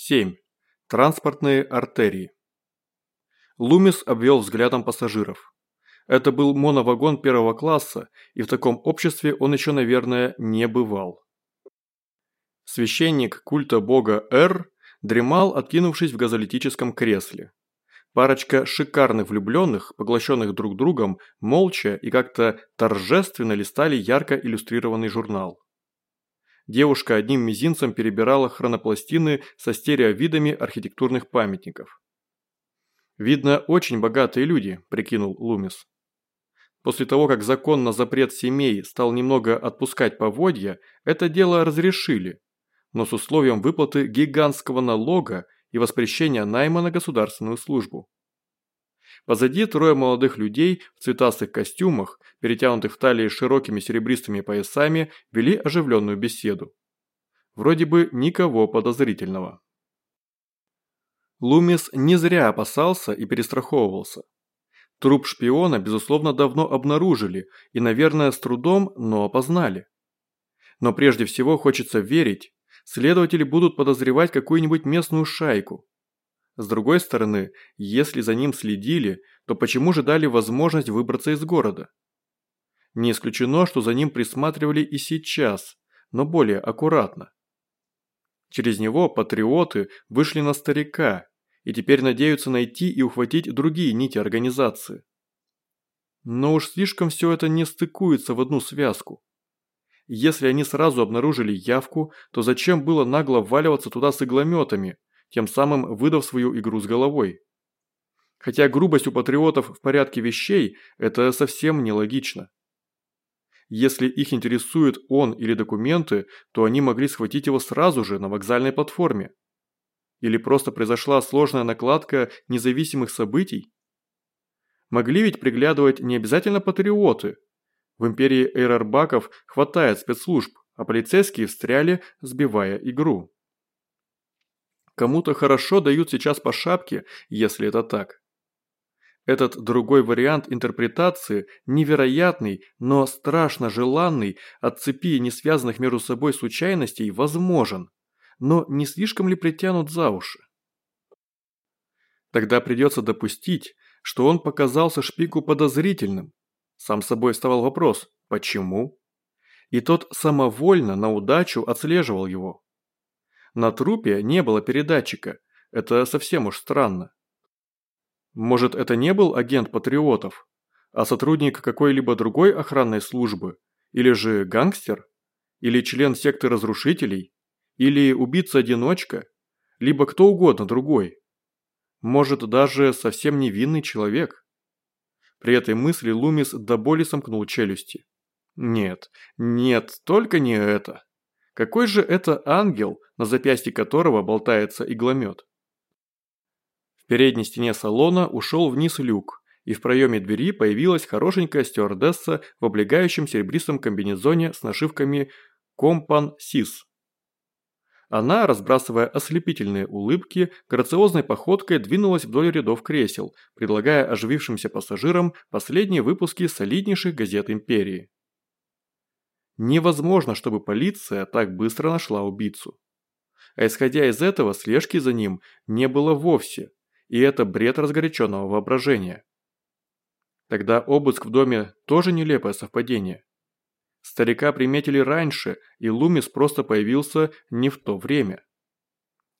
7. Транспортные артерии. Лумис обвел взглядом пассажиров. Это был моновагон первого класса, и в таком обществе он еще, наверное, не бывал. Священник культа бога Р дремал, откинувшись в газолитическом кресле. Парочка шикарных влюбленных, поглощенных друг другом, молча и как-то торжественно листали ярко иллюстрированный журнал. Девушка одним мизинцем перебирала хронопластины со стереовидами архитектурных памятников. «Видно, очень богатые люди», – прикинул Лумис. После того, как закон на запрет семей стал немного отпускать поводья, это дело разрешили, но с условием выплаты гигантского налога и воспрещения найма на государственную службу. Позади трое молодых людей в цветастых костюмах, перетянутых в талии широкими серебристыми поясами, вели оживленную беседу. Вроде бы никого подозрительного. Лумис не зря опасался и перестраховывался. Труп шпиона, безусловно, давно обнаружили и, наверное, с трудом, но опознали. Но прежде всего хочется верить, следователи будут подозревать какую-нибудь местную шайку, с другой стороны, если за ним следили, то почему же дали возможность выбраться из города? Не исключено, что за ним присматривали и сейчас, но более аккуратно. Через него патриоты вышли на старика и теперь надеются найти и ухватить другие нити организации. Но уж слишком все это не стыкуется в одну связку. Если они сразу обнаружили явку, то зачем было нагло вваливаться туда с иглометами, тем самым выдав свою игру с головой. Хотя грубость у патриотов в порядке вещей – это совсем нелогично. Если их интересует он или документы, то они могли схватить его сразу же на вокзальной платформе. Или просто произошла сложная накладка независимых событий? Могли ведь приглядывать не обязательно патриоты. В империи эйрорбаков хватает спецслужб, а полицейские встряли, сбивая игру. Кому-то хорошо дают сейчас по шапке, если это так. Этот другой вариант интерпретации, невероятный, но страшно желанный, от цепи несвязанных между собой случайностей, возможен. Но не слишком ли притянут за уши? Тогда придется допустить, что он показался шпику подозрительным. Сам собой вставал вопрос «почему?» И тот самовольно на удачу отслеживал его. На трупе не было передатчика. Это совсем уж странно. Может, это не был агент патриотов, а сотрудник какой-либо другой охранной службы? Или же гангстер? Или член секты разрушителей? Или убийца-одиночка? Либо кто угодно другой? Может, даже совсем невинный человек? При этой мысли Лумис до боли сомкнул челюсти. Нет, нет, только не это. Какой же это ангел, на запястье которого болтается игломет? В передней стене салона ушел вниз люк, и в проеме двери появилась хорошенькая стюардесса в облегающем серебристом комбинезоне с нашивками «Компан Сис». Она, разбрасывая ослепительные улыбки, грациозной походкой двинулась вдоль рядов кресел, предлагая оживившимся пассажирам последние выпуски солиднейших газет империи. Невозможно, чтобы полиция так быстро нашла убийцу. А исходя из этого, слежки за ним не было вовсе, и это бред разгоряченного воображения. Тогда обыск в доме тоже нелепое совпадение. Старика приметили раньше, и Лумис просто появился не в то время.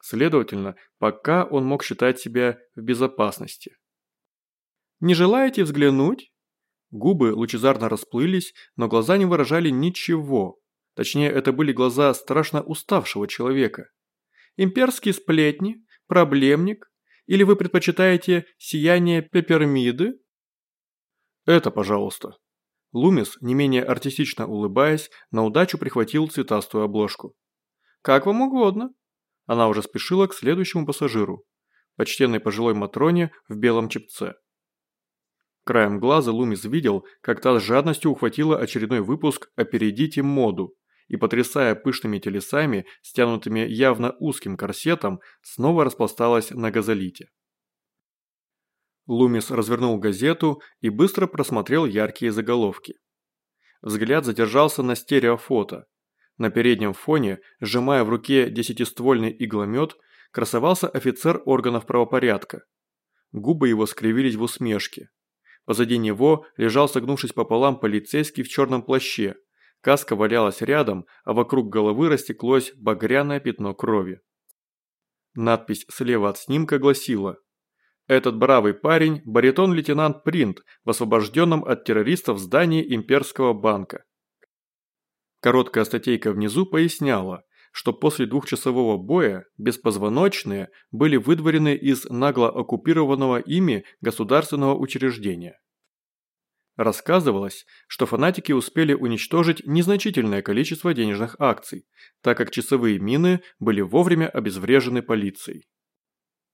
Следовательно, пока он мог считать себя в безопасности. «Не желаете взглянуть?» Губы лучезарно расплылись, но глаза не выражали ничего. Точнее, это были глаза страшно уставшего человека. Имперские сплетни? Проблемник? Или вы предпочитаете сияние пепермиды? Это, пожалуйста. Лумис, не менее артистично улыбаясь, на удачу прихватил цветастую обложку. Как вам угодно. Она уже спешила к следующему пассажиру. Почтенной пожилой Матроне в белом чепце. Краем глаза Лумис видел, как та с жадностью ухватила очередной выпуск «Опередите моду» и, потрясая пышными телесами, стянутыми явно узким корсетом, снова распласталась на газолите. Лумис развернул газету и быстро просмотрел яркие заголовки. Взгляд задержался на стереофото. На переднем фоне, сжимая в руке десятиствольный игломет, красовался офицер органов правопорядка. Губы его скривились в усмешке. Позади него лежал согнувшись пополам полицейский в черном плаще. Каска валялась рядом, а вокруг головы растеклось багряное пятно крови. Надпись слева от снимка гласила «Этот бравый парень – баритон-лейтенант Принт в освобожденном от террористов здании Имперского банка». Короткая статейка внизу поясняла, что после двухчасового боя беспозвоночные были выдворены из нагло оккупированного ими государственного учреждения. Рассказывалось, что фанатики успели уничтожить незначительное количество денежных акций, так как часовые мины были вовремя обезврежены полицией.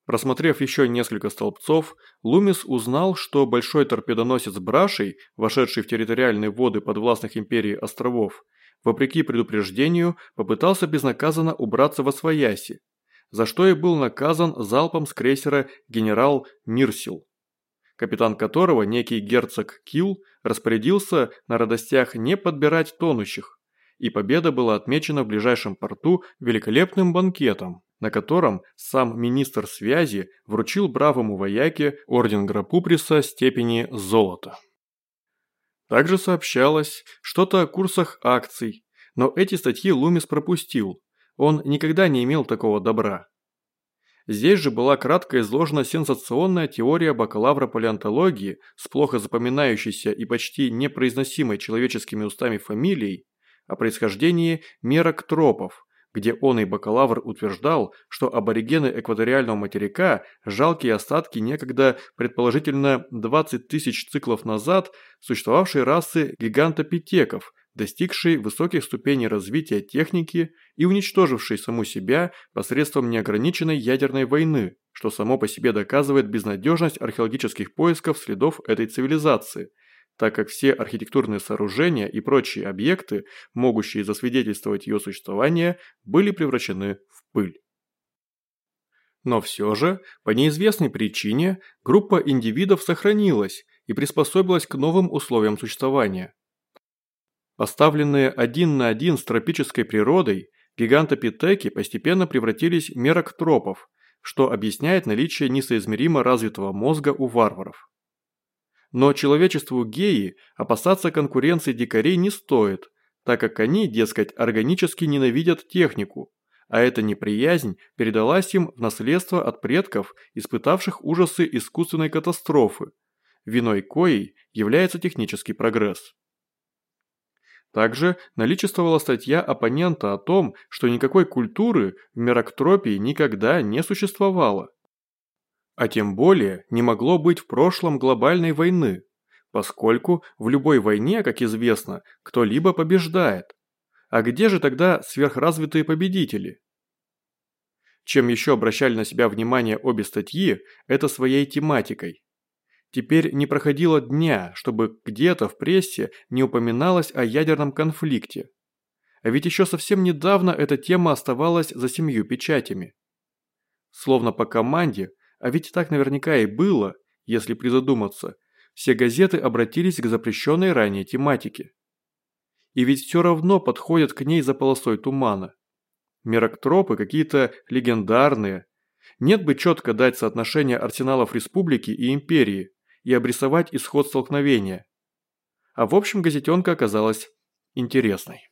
Просмотрев еще несколько столбцов, Лумис узнал, что большой торпедоносец Брашей, вошедший в территориальные воды подвластных империи островов, вопреки предупреждению, попытался безнаказанно убраться во свояси, за что и был наказан залпом с крейсера генерал Мирсил, капитан которого, некий герцог Килл, распорядился на радостях не подбирать тонущих, и победа была отмечена в ближайшем порту великолепным банкетом, на котором сам министр связи вручил бравому вояке орден Грапуприса степени золота. Также сообщалось что-то о курсах акций, но эти статьи Лумис пропустил, он никогда не имел такого добра. Здесь же была кратко изложена сенсационная теория бакалавра палеонтологии с плохо запоминающейся и почти непроизносимой человеческими устами фамилией о происхождении мероктропов, где он и бакалавр утверждал, что аборигены экваториального материка – жалкие остатки некогда, предположительно, 20 тысяч циклов назад существовавшей расы гигантопитеков, достигшей высоких ступеней развития техники и уничтожившей саму себя посредством неограниченной ядерной войны, что само по себе доказывает безнадежность археологических поисков следов этой цивилизации – так как все архитектурные сооружения и прочие объекты, могущие засвидетельствовать ее существование, были превращены в пыль. Но все же, по неизвестной причине, группа индивидов сохранилась и приспособилась к новым условиям существования. Поставленные один на один с тропической природой, гигантопитеки постепенно превратились в мероктропов, что объясняет наличие несоизмеримо развитого мозга у варваров. Но человечеству геи опасаться конкуренции дикарей не стоит, так как они, дескать, органически ненавидят технику, а эта неприязнь передалась им в наследство от предков, испытавших ужасы искусственной катастрофы, виной коей является технический прогресс. Также наличествовала статья оппонента о том, что никакой культуры в Мероктропии никогда не существовало. А тем более не могло быть в прошлом глобальной войны, поскольку в любой войне, как известно, кто-либо побеждает. А где же тогда сверхразвитые победители? Чем еще обращали на себя внимание обе статьи, это своей тематикой. Теперь не проходило дня, чтобы где-то в прессе не упоминалось о ядерном конфликте. А ведь еще совсем недавно эта тема оставалась за семью печатями. Словно по команде – а ведь так наверняка и было, если призадуматься. Все газеты обратились к запрещенной ранее тематике. И ведь все равно подходят к ней за полосой тумана. Мероктропы какие-то легендарные. Нет бы четко дать соотношение арсеналов республики и империи и обрисовать исход столкновения. А в общем газетенка оказалась интересной.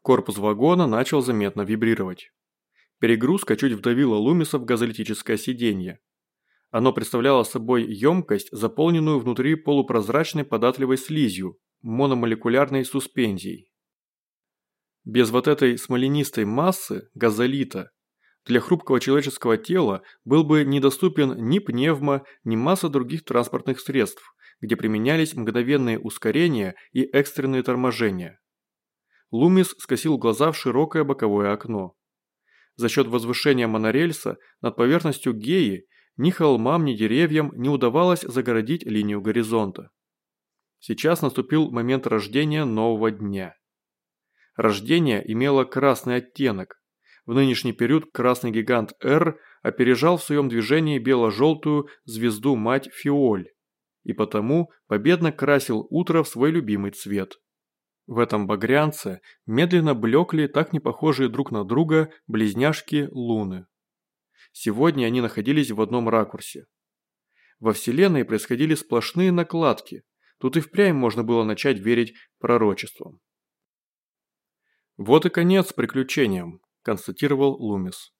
Корпус вагона начал заметно вибрировать. Перегрузка чуть вдавила Лумиса в газолитическое сиденье. Оно представляло собой емкость, заполненную внутри полупрозрачной податливой слизью, мономолекулярной суспензией. Без вот этой смоленистой массы, газолита, для хрупкого человеческого тела был бы недоступен ни пневмо, ни масса других транспортных средств, где применялись мгновенные ускорения и экстренные торможения. Лумис скосил глаза в широкое боковое окно. За счет возвышения монорельса над поверхностью Геи ни холмам, ни деревьям не удавалось загородить линию горизонта. Сейчас наступил момент рождения нового дня. Рождение имело красный оттенок. В нынешний период красный гигант R опережал в своем движении бело-желтую звезду-мать Фиоль, и потому победно красил утро в свой любимый цвет. В этом багрянце медленно блекли так не похожие друг на друга близняшки луны. Сегодня они находились в одном ракурсе. Во Вселенной происходили сплошные накладки, тут и впрямь можно было начать верить пророчествам. «Вот и конец приключениям», – констатировал Лумис.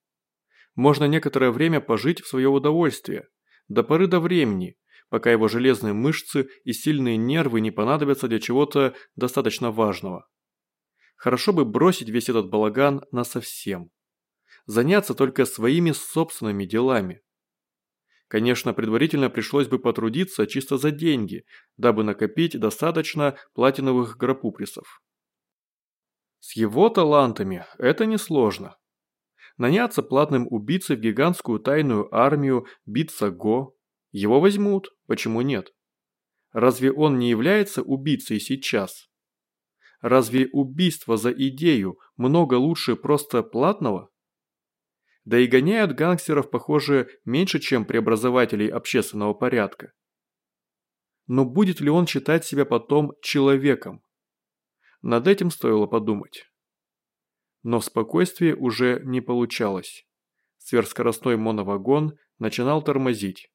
«Можно некоторое время пожить в свое удовольствие, до поры до времени, пока его железные мышцы и сильные нервы не понадобятся для чего-то достаточно важного. Хорошо бы бросить весь этот балаган насовсем. Заняться только своими собственными делами. Конечно, предварительно пришлось бы потрудиться чисто за деньги, дабы накопить достаточно платиновых грапуприсов. С его талантами это несложно. Наняться платным убийцей в гигантскую тайную армию, биться Го, его возьмут, почему нет? Разве он не является убийцей сейчас? Разве убийство за идею много лучше просто платного? Да и гоняют гангстеров, похоже, меньше, чем преобразователей общественного порядка. Но будет ли он считать себя потом человеком? Над этим стоило подумать. Но в спокойствии уже не получалось. Сверхскоростной моновагон начинал тормозить.